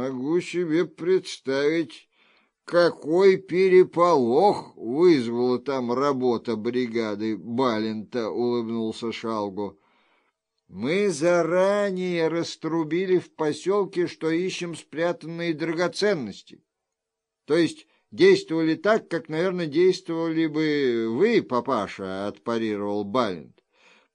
Могу себе представить, какой переполох вызвала там работа бригады Балента, — улыбнулся Шалгу. Мы заранее раструбили в поселке, что ищем спрятанные драгоценности. То есть действовали так, как, наверное, действовали бы вы, папаша, — отпарировал Балент.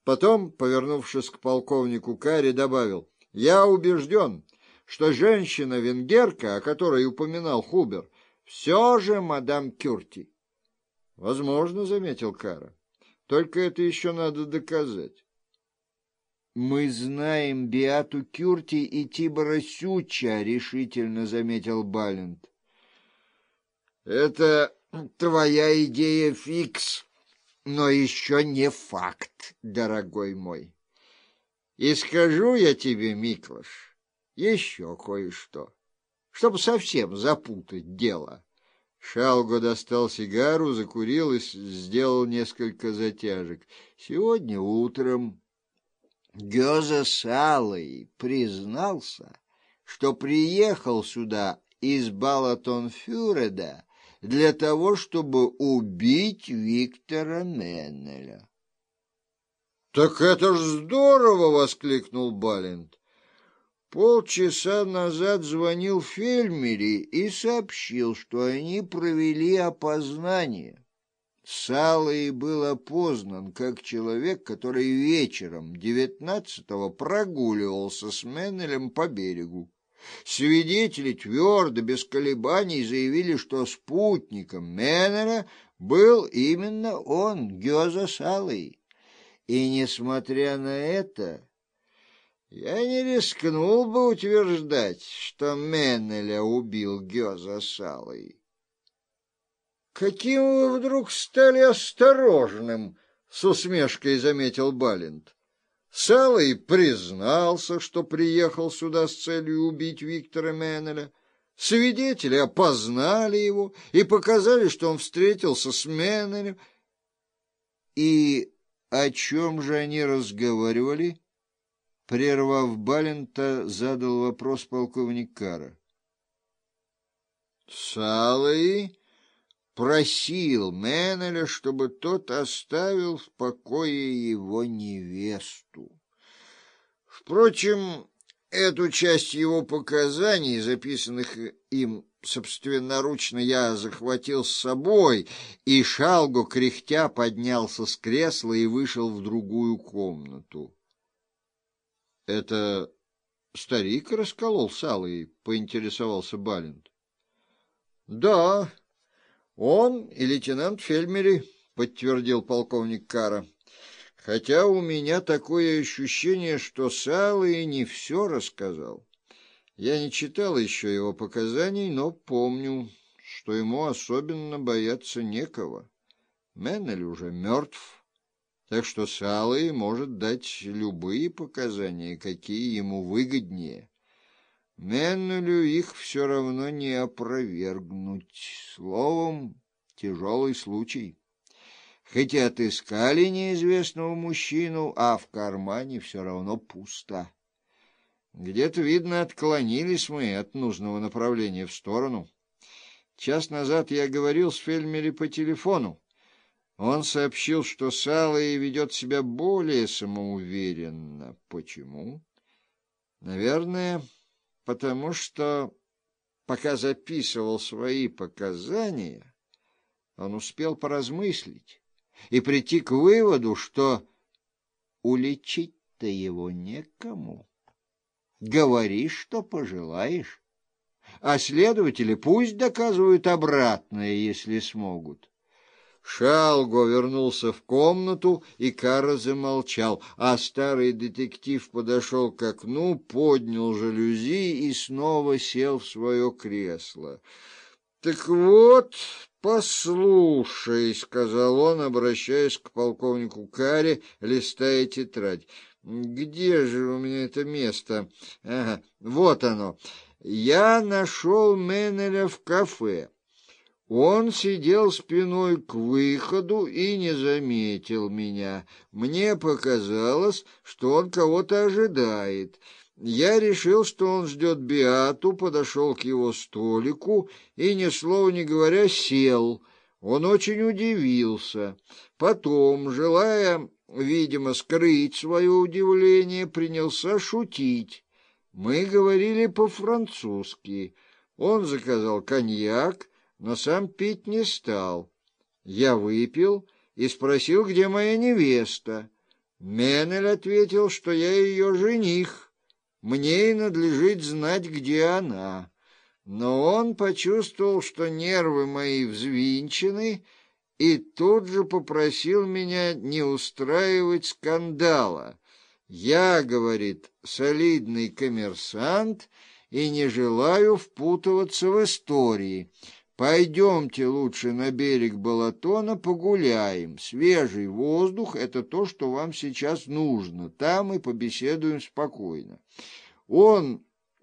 Потом, повернувшись к полковнику Карри, добавил, — я убежден, что женщина-венгерка, о которой упоминал Хубер, все же мадам Кюрти. — Возможно, — заметил Кара. — Только это еще надо доказать. — Мы знаем Биату Кюрти и Тибора Сюча, — решительно заметил Балент. — Это твоя идея фикс, но еще не факт, дорогой мой. И скажу я тебе, Миклаш, еще кое-что чтобы совсем запутать дело. Шалго достал сигару, закурил и сделал несколько затяжек. Сегодня утром Гёза Салый признался, что приехал сюда из Балатонфюреда для того, чтобы убить Виктора Меннеля. — Так это ж здорово! — воскликнул Балент. Полчаса назад звонил Фельмери и сообщил, что они провели опознание. Салый был опознан как человек, который вечером девятнадцатого прогуливался с Меннелем по берегу. Свидетели твердо, без колебаний заявили, что спутником Меннеля был именно он, Гёза Салый. И, несмотря на это, я не рискнул бы утверждать, что Меннеля убил Гёза Салой. «Каким вы вдруг стали осторожным?» — с усмешкой заметил Балент. Салый признался, что приехал сюда с целью убить Виктора Меннеля. Свидетели опознали его и показали, что он встретился с Меннелем. И о чем же они разговаривали? Прервав Балента, задал вопрос полковник Кара. Салый просил Меннеля, чтобы тот оставил в покое его невесту. Впрочем, эту часть его показаний, записанных им собственноручно, я захватил с собой, и Шалгу, кряхтя, поднялся с кресла и вышел в другую комнату. — Это старик расколол сало и поинтересовался Балент. — Да, он и лейтенант Фельмери, — подтвердил полковник Кара. — Хотя у меня такое ощущение, что Салы не все рассказал. Я не читал еще его показаний, но помню, что ему особенно бояться некого. Меннель уже мертв так что Салый может дать любые показания, какие ему выгоднее. Меннулю их все равно не опровергнуть. Словом, тяжелый случай. Хотя отыскали неизвестного мужчину, а в кармане все равно пусто. Где-то, видно, отклонились мы от нужного направления в сторону. Час назад я говорил с Фельмери по телефону. Он сообщил, что Салый ведет себя более самоуверенно. Почему? Наверное, потому что, пока записывал свои показания, он успел поразмыслить и прийти к выводу, что уличить-то его некому. Говори, что пожелаешь, а следователи пусть доказывают обратное, если смогут. Шалго вернулся в комнату, и Кара замолчал, а старый детектив подошел к окну, поднял жалюзи и снова сел в свое кресло. — Так вот, послушай, — сказал он, обращаясь к полковнику Каре, листая тетрадь. — Где же у меня это место? Ага, вот оно. Я нашел Меннеля в кафе. Он сидел спиной к выходу и не заметил меня. Мне показалось, что он кого-то ожидает. Я решил, что он ждет Биату, подошел к его столику и, ни слова не говоря, сел. Он очень удивился. Потом, желая, видимо, скрыть свое удивление, принялся шутить. Мы говорили по-французски. Он заказал коньяк, но сам пить не стал. Я выпил и спросил, где моя невеста. Менель ответил, что я ее жених. Мне и надлежит знать, где она. Но он почувствовал, что нервы мои взвинчены, и тут же попросил меня не устраивать скандала. Я, говорит, солидный коммерсант и не желаю впутываться в истории. Пойдемте лучше на берег Балатона погуляем. Свежий воздух — это то, что вам сейчас нужно. Там и побеседуем спокойно. Он